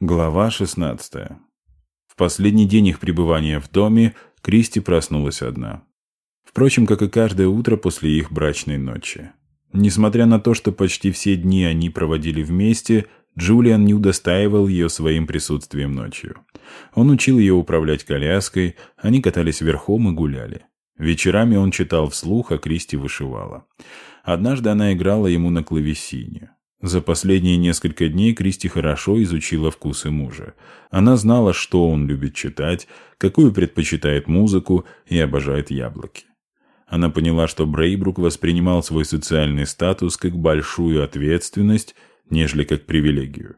Глава 16. В последний день их пребывания в доме Кристи проснулась одна. Впрочем, как и каждое утро после их брачной ночи. Несмотря на то, что почти все дни они проводили вместе, Джулиан не удостаивал ее своим присутствием ночью. Он учил ее управлять коляской, они катались верхом и гуляли. Вечерами он читал вслух, а Кристи вышивала. Однажды она играла ему на клавесине. За последние несколько дней Кристи хорошо изучила вкусы мужа. Она знала, что он любит читать, какую предпочитает музыку и обожает яблоки. Она поняла, что Брейбрук воспринимал свой социальный статус как большую ответственность, нежели как привилегию.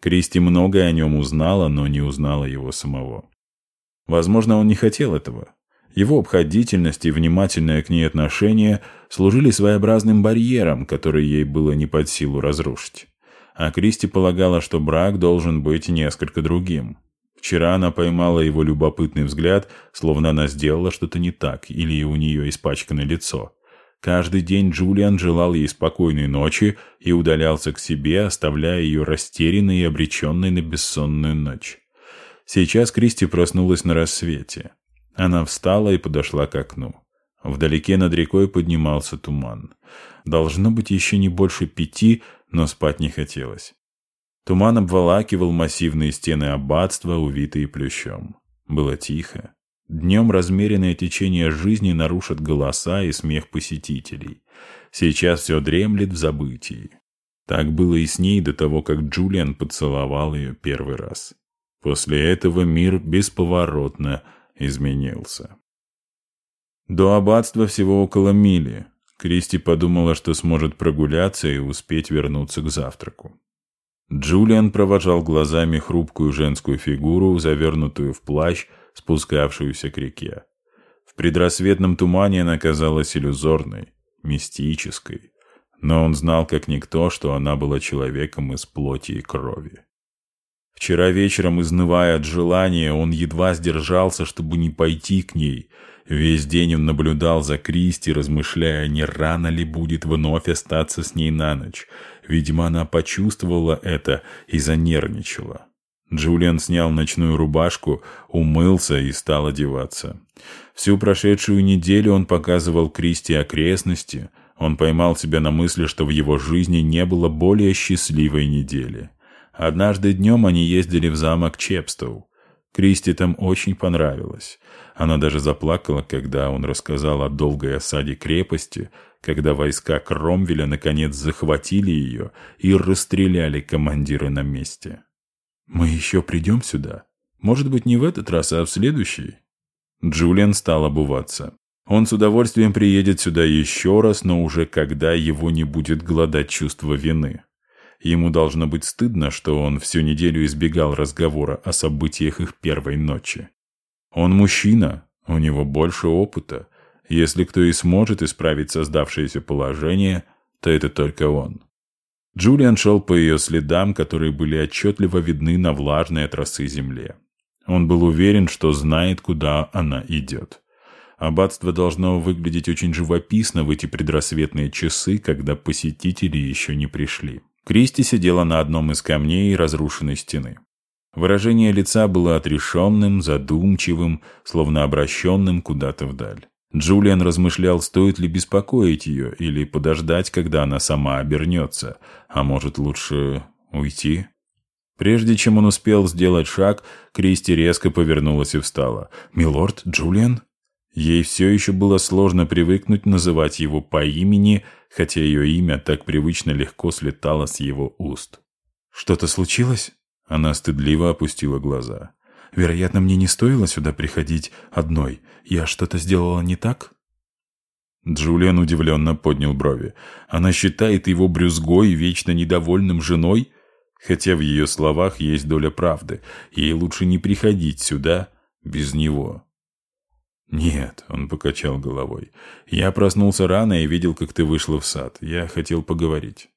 Кристи многое о нем узнала, но не узнала его самого. Возможно, он не хотел этого. Его обходительность и внимательное к ней отношение служили своеобразным барьером, который ей было не под силу разрушить. А Кристи полагала, что брак должен быть несколько другим. Вчера она поймала его любопытный взгляд, словно она сделала что-то не так, или у нее испачкано лицо. Каждый день Джулиан желал ей спокойной ночи и удалялся к себе, оставляя ее растерянной и обреченной на бессонную ночь. Сейчас Кристи проснулась на рассвете. Она встала и подошла к окну. Вдалеке над рекой поднимался туман. Должно быть еще не больше пяти, но спать не хотелось. Туман обволакивал массивные стены аббатства, увитые плющом. Было тихо. Днем размеренное течение жизни нарушат голоса и смех посетителей. Сейчас все дремлет в забытии. Так было и с ней до того, как Джулиан поцеловал ее первый раз. После этого мир бесповоротно изменился. До аббатства всего около мили. Кристи подумала, что сможет прогуляться и успеть вернуться к завтраку. Джулиан провожал глазами хрупкую женскую фигуру, завернутую в плащ, спускавшуюся к реке. В предрассветном тумане она казалась иллюзорной, мистической, но он знал как никто, что она была человеком из плоти и крови. Вчера вечером, изнывая от желания, он едва сдержался, чтобы не пойти к ней. Весь день он наблюдал за Кристи, размышляя, не рано ли будет вновь остаться с ней на ночь. Видимо, она почувствовала это и занервничала. Джулиан снял ночную рубашку, умылся и стал одеваться. Всю прошедшую неделю он показывал Кристи окрестности. Он поймал себя на мысли, что в его жизни не было более счастливой недели. Однажды днем они ездили в замок Чепстоу. Кристи там очень понравилось. Она даже заплакала, когда он рассказал о долгой осаде крепости, когда войска Кромвеля наконец захватили ее и расстреляли командира на месте. «Мы еще придем сюда? Может быть, не в этот раз, а в следующий?» Джулиан стал обуваться. Он с удовольствием приедет сюда еще раз, но уже когда его не будет гладать чувство вины. Ему должно быть стыдно, что он всю неделю избегал разговора о событиях их первой ночи. Он мужчина, у него больше опыта. Если кто и сможет исправить создавшееся положение, то это только он. Джулиан шел по ее следам, которые были отчетливо видны на влажной от росы земле. Он был уверен, что знает, куда она идет. Аббатство должно выглядеть очень живописно в эти предрассветные часы, когда посетители еще не пришли. Кристи сидела на одном из камней разрушенной стены. Выражение лица было отрешенным, задумчивым, словно обращенным куда-то вдаль. Джулиан размышлял, стоит ли беспокоить ее или подождать, когда она сама обернется, а может лучше уйти. Прежде чем он успел сделать шаг, Кристи резко повернулась и встала. «Милорд, Джулиан?» Ей все еще было сложно привыкнуть называть его по имени, хотя ее имя так привычно легко слетало с его уст. «Что-то случилось?» Она стыдливо опустила глаза. «Вероятно, мне не стоило сюда приходить одной. Я что-то сделала не так?» Джулиан удивленно поднял брови. Она считает его брюзгой вечно недовольным женой? Хотя в ее словах есть доля правды. Ей лучше не приходить сюда без него. «Нет», — он покачал головой. «Я проснулся рано и видел, как ты вышла в сад. Я хотел поговорить».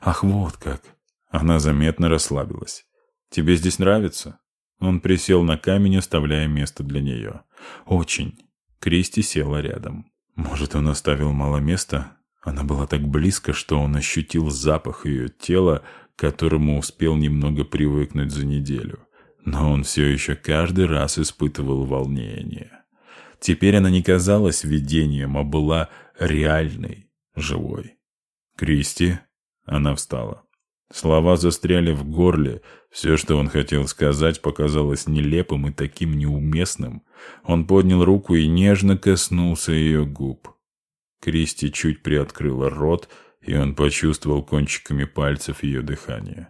«Ах, вот как!» Она заметно расслабилась. «Тебе здесь нравится?» Он присел на камень, оставляя место для нее. «Очень». Кристи села рядом. Может, он оставил мало места? Она была так близко, что он ощутил запах ее тела, к которому успел немного привыкнуть за неделю. Но он все еще каждый раз испытывал волнение. Теперь она не казалась видением, а была реальной, живой. «Кристи?» Она встала. Слова застряли в горле. Все, что он хотел сказать, показалось нелепым и таким неуместным. Он поднял руку и нежно коснулся ее губ. Кристи чуть приоткрыла рот, и он почувствовал кончиками пальцев ее дыхание.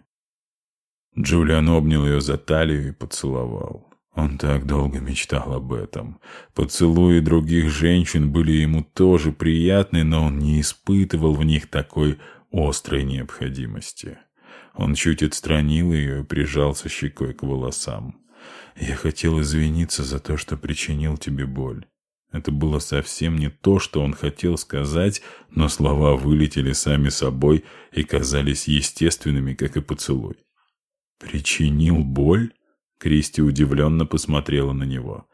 Джулиан обнял ее за талию и поцеловал. Он так долго мечтал об этом. Поцелуи других женщин были ему тоже приятны, но он не испытывал в них такой острой необходимости. Он чуть отстранил ее и прижался щекой к волосам. «Я хотел извиниться за то, что причинил тебе боль». Это было совсем не то, что он хотел сказать, но слова вылетели сами собой и казались естественными, как и поцелуй. «Причинил боль?» Кристи удивленно посмотрела на него.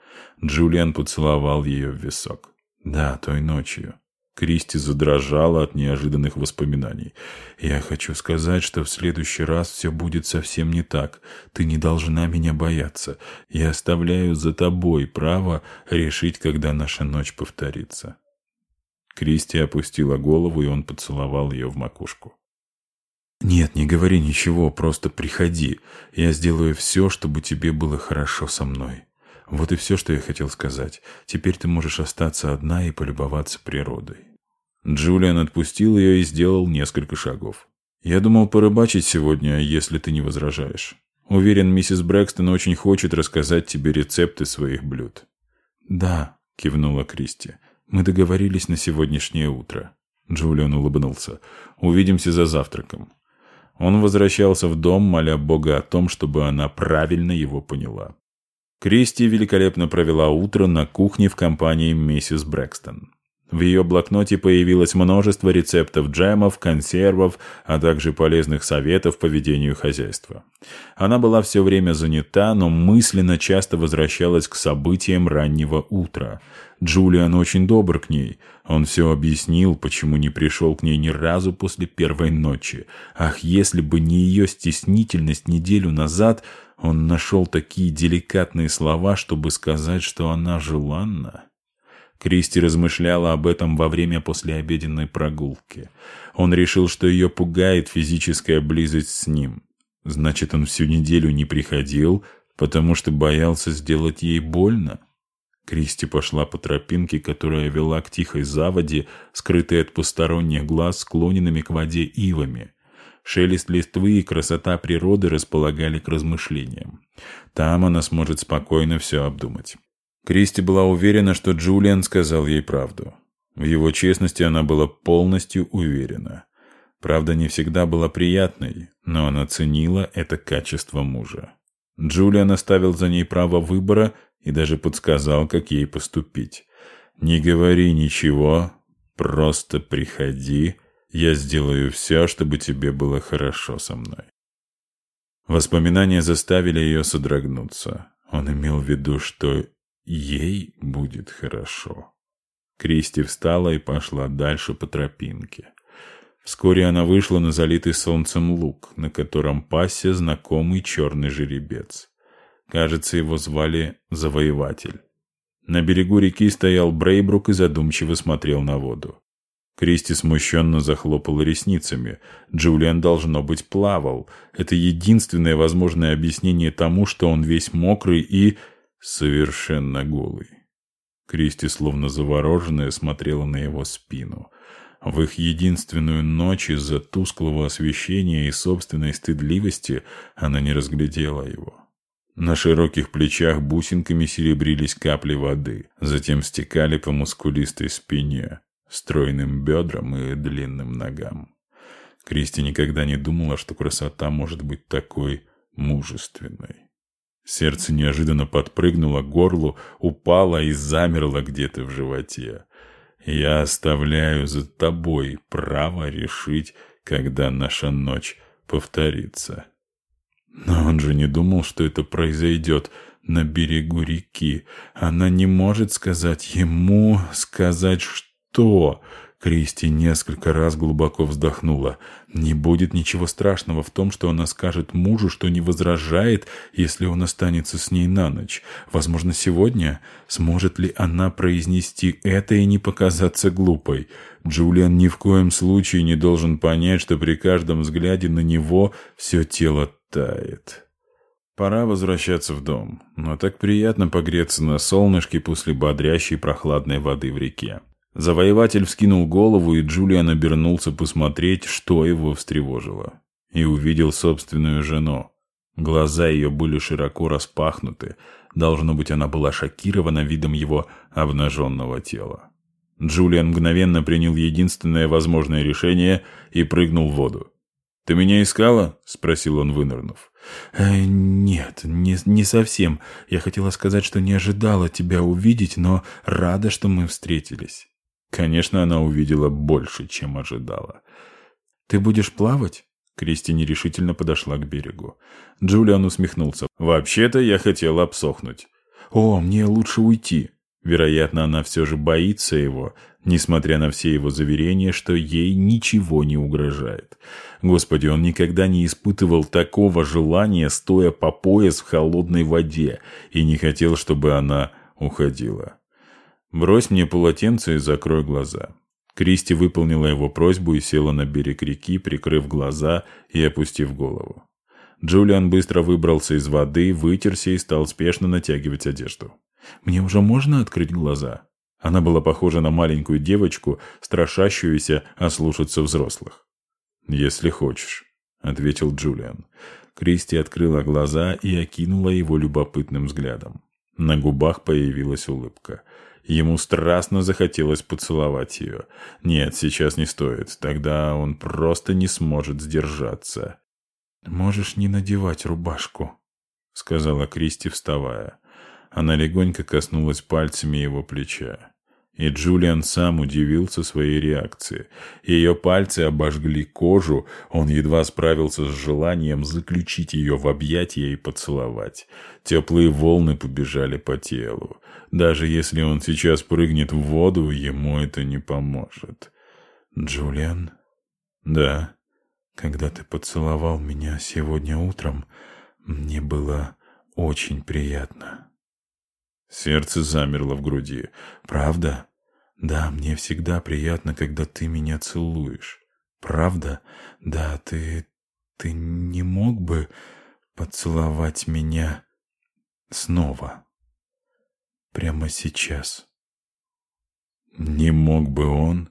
Джулиан поцеловал ее в висок. «Да, той ночью. Кристи задрожала от неожиданных воспоминаний. «Я хочу сказать, что в следующий раз все будет совсем не так. Ты не должна меня бояться. Я оставляю за тобой право решить, когда наша ночь повторится». Кристи опустила голову, и он поцеловал ее в макушку. «Нет, не говори ничего, просто приходи. Я сделаю все, чтобы тебе было хорошо со мной». Вот и все, что я хотел сказать. Теперь ты можешь остаться одна и полюбоваться природой. Джулиан отпустил ее и сделал несколько шагов. «Я думал порыбачить сегодня, если ты не возражаешь. Уверен, миссис Брэкстон очень хочет рассказать тебе рецепты своих блюд». «Да», — кивнула Кристи. «Мы договорились на сегодняшнее утро». Джулиан улыбнулся. «Увидимся за завтраком». Он возвращался в дом, моля Бога о том, чтобы она правильно его поняла. Кристи великолепно провела утро на кухне в компании миссис Брэкстон. В ее блокноте появилось множество рецептов джемов, консервов, а также полезных советов по ведению хозяйства. Она была все время занята, но мысленно часто возвращалась к событиям раннего утра. Джулиан очень добр к ней. Он все объяснил, почему не пришел к ней ни разу после первой ночи. Ах, если бы не ее стеснительность неделю назад, он нашел такие деликатные слова, чтобы сказать, что она желанна. Кристи размышляла об этом во время послеобеденной прогулки. Он решил, что ее пугает физическая близость с ним. Значит, он всю неделю не приходил, потому что боялся сделать ей больно. Кристи пошла по тропинке, которая вела к тихой заводе, скрытой от посторонних глаз склоненными к воде ивами. Шелест листвы и красота природы располагали к размышлениям. Там она сможет спокойно все обдумать. Кристи была уверена, что Джулиан сказал ей правду. В его честности она была полностью уверена. Правда не всегда была приятной, но она ценила это качество мужа. Джулиан оставил за ней право выбора и даже подсказал, как ей поступить. «Не говори ничего, просто приходи, я сделаю все, чтобы тебе было хорошо со мной». Воспоминания заставили ее содрогнуться. Он имел в виду, что Ей будет хорошо. Кристи встала и пошла дальше по тропинке. Вскоре она вышла на залитый солнцем луг, на котором пасся знакомый черный жеребец. Кажется, его звали Завоеватель. На берегу реки стоял Брейбрук и задумчиво смотрел на воду. Кристи смущенно захлопала ресницами. Джулиан, должно быть, плавал. Это единственное возможное объяснение тому, что он весь мокрый и совершенно голый. Кристи, словно завороженная, смотрела на его спину. В их единственную ночь из-за тусклого освещения и собственной стыдливости она не разглядела его. На широких плечах бусинками серебрились капли воды, затем стекали по мускулистой спине, стройным бедрам и длинным ногам. Кристи никогда не думала, что красота может быть такой мужественной. Сердце неожиданно подпрыгнуло к горлу, упало и замерло где-то в животе. Я оставляю за тобой право решить, когда наша ночь повторится. Но он же не думал, что это произойдет на берегу реки. Она не может сказать ему, сказать что. Кристи несколько раз глубоко вздохнула. Не будет ничего страшного в том, что она скажет мужу, что не возражает, если он останется с ней на ночь. Возможно, сегодня сможет ли она произнести это и не показаться глупой. Джулиан ни в коем случае не должен понять, что при каждом взгляде на него все тело тает. Пора возвращаться в дом, но так приятно погреться на солнышке после бодрящей прохладной воды в реке. Завоеватель вскинул голову, и Джулиан обернулся посмотреть, что его встревожило. И увидел собственную жену. Глаза ее были широко распахнуты. Должно быть, она была шокирована видом его обнаженного тела. Джулиан мгновенно принял единственное возможное решение и прыгнул в воду. «Ты меня искала?» — спросил он, вынырнув. «Э, «Нет, не, не совсем. Я хотела сказать, что не ожидала тебя увидеть, но рада, что мы встретились». Конечно, она увидела больше, чем ожидала. «Ты будешь плавать?» Кристи нерешительно подошла к берегу. Джулиан усмехнулся. «Вообще-то я хотел обсохнуть». «О, мне лучше уйти». Вероятно, она все же боится его, несмотря на все его заверения, что ей ничего не угрожает. Господи, он никогда не испытывал такого желания, стоя по пояс в холодной воде, и не хотел, чтобы она уходила. «Брось мне полотенце и закрой глаза». Кристи выполнила его просьбу и села на берег реки, прикрыв глаза и опустив голову. Джулиан быстро выбрался из воды, вытерся и стал спешно натягивать одежду. «Мне уже можно открыть глаза?» Она была похожа на маленькую девочку, страшащуюся ослушаться взрослых. «Если хочешь», — ответил Джулиан. Кристи открыла глаза и окинула его любопытным взглядом. На губах появилась улыбка. Ему страстно захотелось поцеловать ее. Нет, сейчас не стоит. Тогда он просто не сможет сдержаться. «Можешь не надевать рубашку», — сказала Кристи, вставая. Она легонько коснулась пальцами его плеча. И Джулиан сам удивился своей реакции. Ее пальцы обожгли кожу, он едва справился с желанием заключить ее в объятия и поцеловать. Теплые волны побежали по телу. Даже если он сейчас прыгнет в воду, ему это не поможет. «Джулиан?» «Да». «Когда ты поцеловал меня сегодня утром, мне было очень приятно». Сердце замерло в груди. «Правда? Да, мне всегда приятно, когда ты меня целуешь. Правда? Да, ты... ты не мог бы поцеловать меня снова? Прямо сейчас?» Не мог бы он...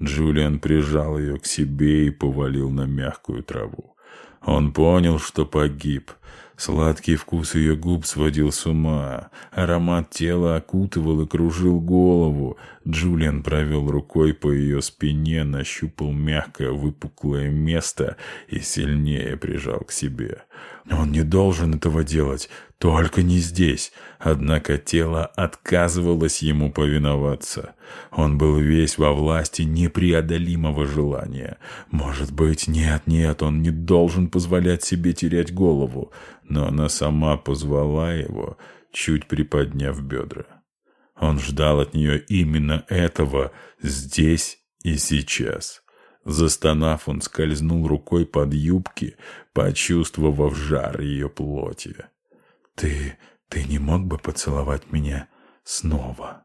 Джулиан прижал ее к себе и повалил на мягкую траву. Он понял, что погиб. Сладкий вкус ее губ сводил с ума. Аромат тела окутывал и кружил голову. Джулиан провел рукой по ее спине, нащупал мягкое выпуклое место и сильнее прижал к себе. Он не должен этого делать, только не здесь. Однако тело отказывалось ему повиноваться. Он был весь во власти непреодолимого желания. Может быть, нет-нет, он не должен позволять себе терять голову. Но она сама позвала его, чуть приподняв бедра. Он ждал от нее именно этого здесь и сейчас. Застонав, он скользнул рукой под юбки, почувствовав жар ее плоти. «Ты... ты не мог бы поцеловать меня снова?»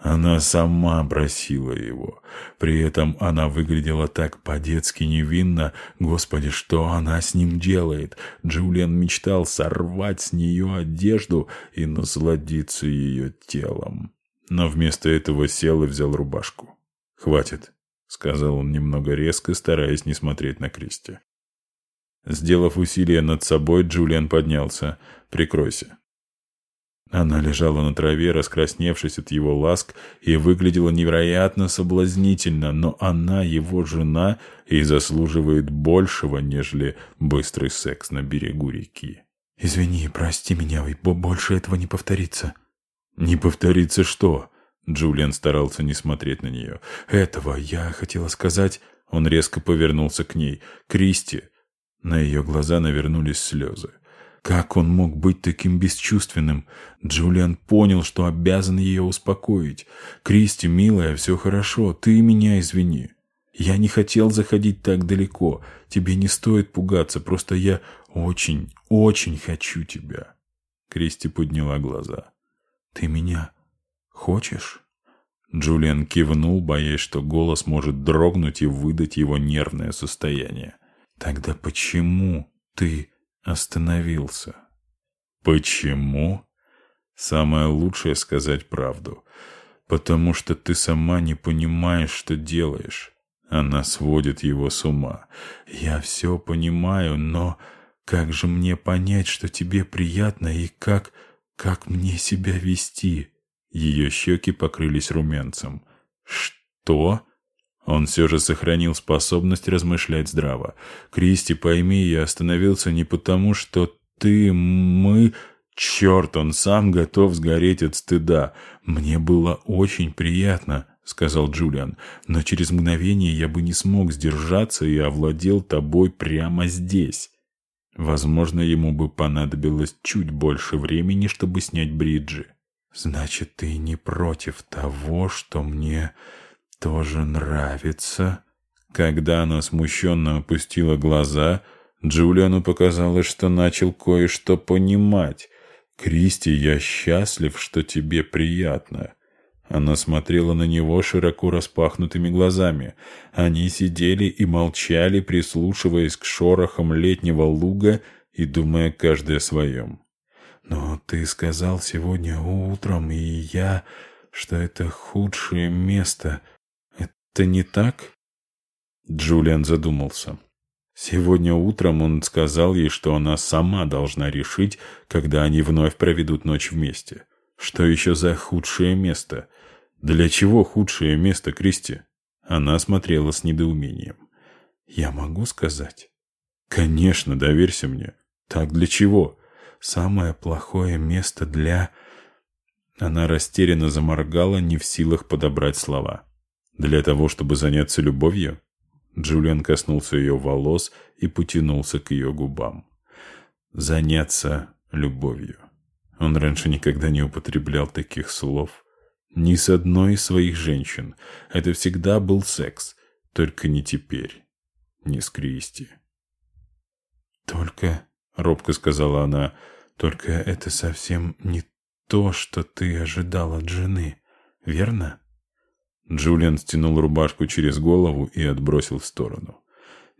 Она сама просила его. При этом она выглядела так по-детски невинно. Господи, что она с ним делает? Джулиан мечтал сорвать с нее одежду и насладиться ее телом. Но вместо этого сел и взял рубашку. «Хватит», — сказал он немного резко, стараясь не смотреть на Кристи. Сделав усилие над собой, Джулиан поднялся. «Прикройся». Она лежала на траве, раскрасневшись от его ласк, и выглядела невероятно соблазнительно, но она его жена и заслуживает большего, нежели быстрый секс на берегу реки. «Извини, прости меня, больше этого не повторится». «Не повторится что?» Джулиан старался не смотреть на нее. «Этого я хотела сказать...» Он резко повернулся к ней. «Кристи!» На ее глаза навернулись слезы. Как он мог быть таким бесчувственным? Джулиан понял, что обязан ее успокоить. «Кристи, милая, все хорошо, ты меня извини. Я не хотел заходить так далеко. Тебе не стоит пугаться, просто я очень, очень хочу тебя». Кристи подняла глаза. «Ты меня хочешь?» Джулиан кивнул, боясь, что голос может дрогнуть и выдать его нервное состояние. «Тогда почему ты остановился?» «Почему?» «Самое лучшее сказать правду. Потому что ты сама не понимаешь, что делаешь. Она сводит его с ума. Я все понимаю, но как же мне понять, что тебе приятно и как... как мне себя вести?» Ее щеки покрылись румянцем. «Что?» Он все же сохранил способность размышлять здраво. «Кристи, пойми, я остановился не потому, что ты, мы...» Черт, он сам готов сгореть от стыда. Мне было очень приятно, сказал Джулиан, но через мгновение я бы не смог сдержаться и овладел тобой прямо здесь. Возможно, ему бы понадобилось чуть больше времени, чтобы снять бриджи. Значит, ты не против того, что мне тоже нравится?» Когда она смущенно опустила глаза, Джулиану показалось, что начал кое-что понимать. «Кристи, я счастлив, что тебе приятно». Она смотрела на него широко распахнутыми глазами. Они сидели и молчали, прислушиваясь к шорохам летнего луга и думая каждый о своем. «Но ты сказал сегодня утром, и я, что это худшее место. Это не так?» Джулиан задумался. Сегодня утром он сказал ей, что она сама должна решить, когда они вновь проведут ночь вместе. Что еще за худшее место? Для чего худшее место, Кристи? Она смотрела с недоумением. «Я могу сказать?» «Конечно, доверься мне. Так для чего?» Самое плохое место для...» Она растерянно заморгала, не в силах подобрать слова. «Для того, чтобы заняться любовью?» Джулиан коснулся ее волос и потянулся к ее губам. «Заняться любовью». Он раньше никогда не употреблял таких слов. Ни с одной из своих женщин. Это всегда был секс. Только не теперь. Не с Кристи. «Только робко сказала она. «Только это совсем не то, что ты ожидал от жены, верно?» Джулиан стянул рубашку через голову и отбросил в сторону.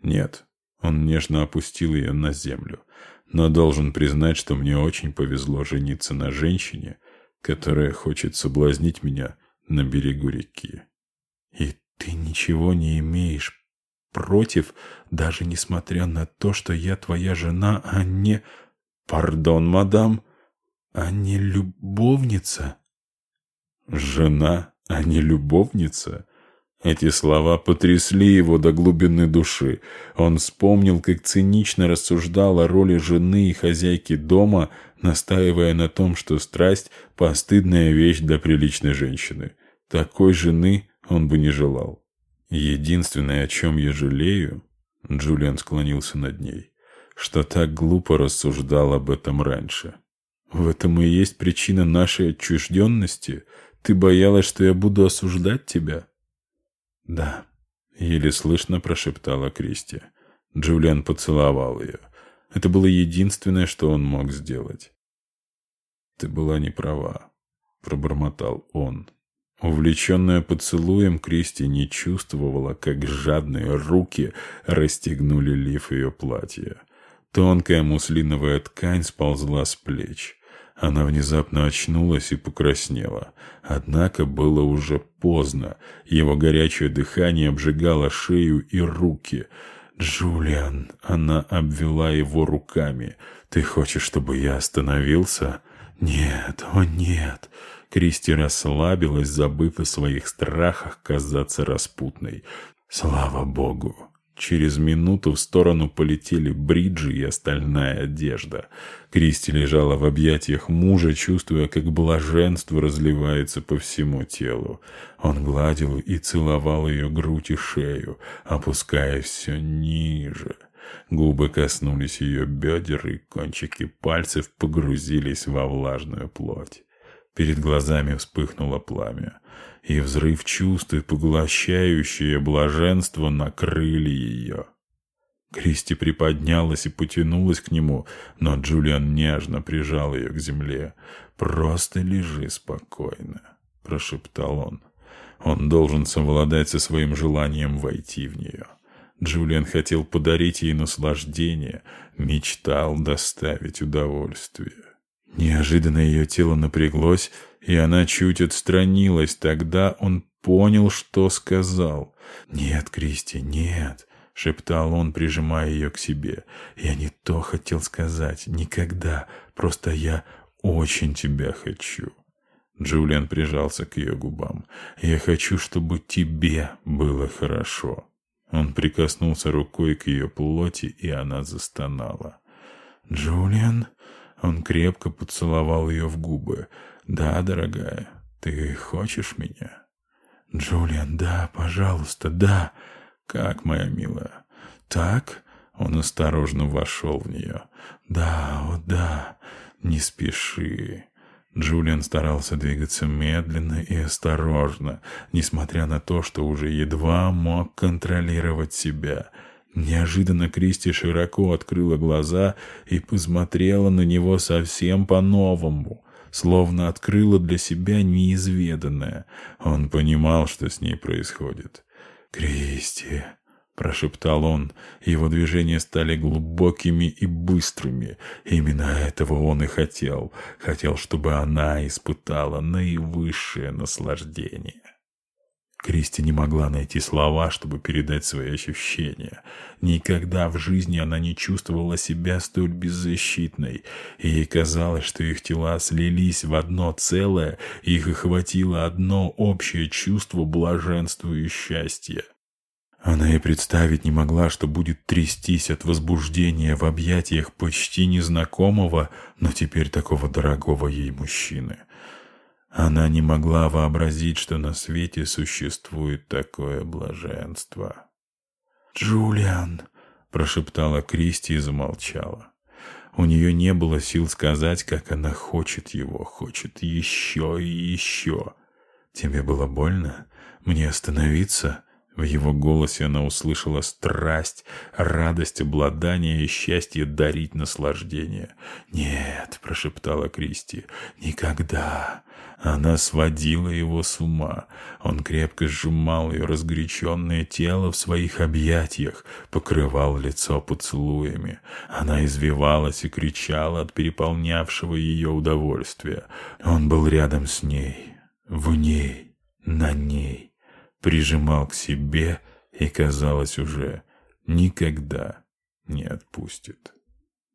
«Нет». Он нежно опустил ее на землю. «Но должен признать, что мне очень повезло жениться на женщине, которая хочет соблазнить меня на берегу реки». «И ты ничего не имеешь против, даже несмотря на то, что я твоя жена, а не... Пардон, мадам, а не любовница. Жена, а не любовница? Эти слова потрясли его до глубины души. Он вспомнил, как цинично рассуждал о роли жены и хозяйки дома, настаивая на том, что страсть – постыдная вещь для приличной женщины. Такой жены он бы не желал. Единственное, о чем я жалею, Джулиан склонился над ней, что так глупо рассуждал об этом раньше. В этом и есть причина нашей отчужденности. Ты боялась, что я буду осуждать тебя? Да, еле слышно прошептала Кристи. Джулиан поцеловал ее. Это было единственное, что он мог сделать. «Ты была не права», — пробормотал он. Увлеченная поцелуем, Кристи не чувствовала, как жадные руки расстегнули лиф ее платья. Тонкая муслиновая ткань сползла с плеч. Она внезапно очнулась и покраснела. Однако было уже поздно. Его горячее дыхание обжигало шею и руки. «Джулиан!» — она обвела его руками. «Ты хочешь, чтобы я остановился?» «Нет, о нет!» Кристи расслабилась, забыв о своих страхах казаться распутной. Слава богу! Через минуту в сторону полетели бриджи и остальная одежда. Кристи лежала в объятиях мужа, чувствуя, как блаженство разливается по всему телу. Он гладил и целовал ее грудь и шею, опуская все ниже. Губы коснулись ее бедер, и кончики пальцев погрузились во влажную плоть. Перед глазами вспыхнуло пламя, и взрыв чувств и поглощающее блаженство накрыли ее. Кристи приподнялась и потянулась к нему, но Джулиан нежно прижал ее к земле. «Просто лежи спокойно», — прошептал он. Он должен совладать со своим желанием войти в нее. Джулиан хотел подарить ей наслаждение, мечтал доставить удовольствие. Неожиданно ее тело напряглось, и она чуть отстранилась. Тогда он понял, что сказал. «Нет, Кристи, нет», — шептал он, прижимая ее к себе. «Я не то хотел сказать. Никогда. Просто я очень тебя хочу». Джулиан прижался к ее губам. «Я хочу, чтобы тебе было хорошо». Он прикоснулся рукой к ее плоти, и она застонала. «Джулиан?» Он крепко поцеловал ее в губы. «Да, дорогая, ты хочешь меня?» «Джулиан, да, пожалуйста, да!» «Как, моя милая?» «Так?» Он осторожно вошел в нее. «Да, о да, не спеши». Джулиан старался двигаться медленно и осторожно, несмотря на то, что уже едва мог контролировать себя. Неожиданно Кристи широко открыла глаза и посмотрела на него совсем по-новому, словно открыла для себя неизведанное. Он понимал, что с ней происходит. «Кристи!» прошептал он. Его движения стали глубокими и быстрыми. Именно этого он и хотел. Хотел, чтобы она испытала наивысшее наслаждение. Кристи не могла найти слова, чтобы передать свои ощущения. Никогда в жизни она не чувствовала себя столь беззащитной, и ей казалось, что их тела слились в одно целое, их охватило одно общее чувство блаженства и счастья. Она и представить не могла, что будет трястись от возбуждения в объятиях почти незнакомого, но теперь такого дорогого ей мужчины. Она не могла вообразить, что на свете существует такое блаженство. «Джулиан!» — прошептала Кристи и замолчала. У нее не было сил сказать, как она хочет его, хочет еще и еще. «Тебе было больно? Мне остановиться?» В его голосе она услышала страсть, радость обладания и счастье дарить наслаждение. «Нет», — прошептала Кристи, — «никогда». Она сводила его с ума. Он крепко сжимал ее разгоряченное тело в своих объятиях, покрывал лицо поцелуями. Она извивалась и кричала от переполнявшего ее удовольствия. Он был рядом с ней, в ней, на ней прижимал к себе и, казалось, уже никогда не отпустит.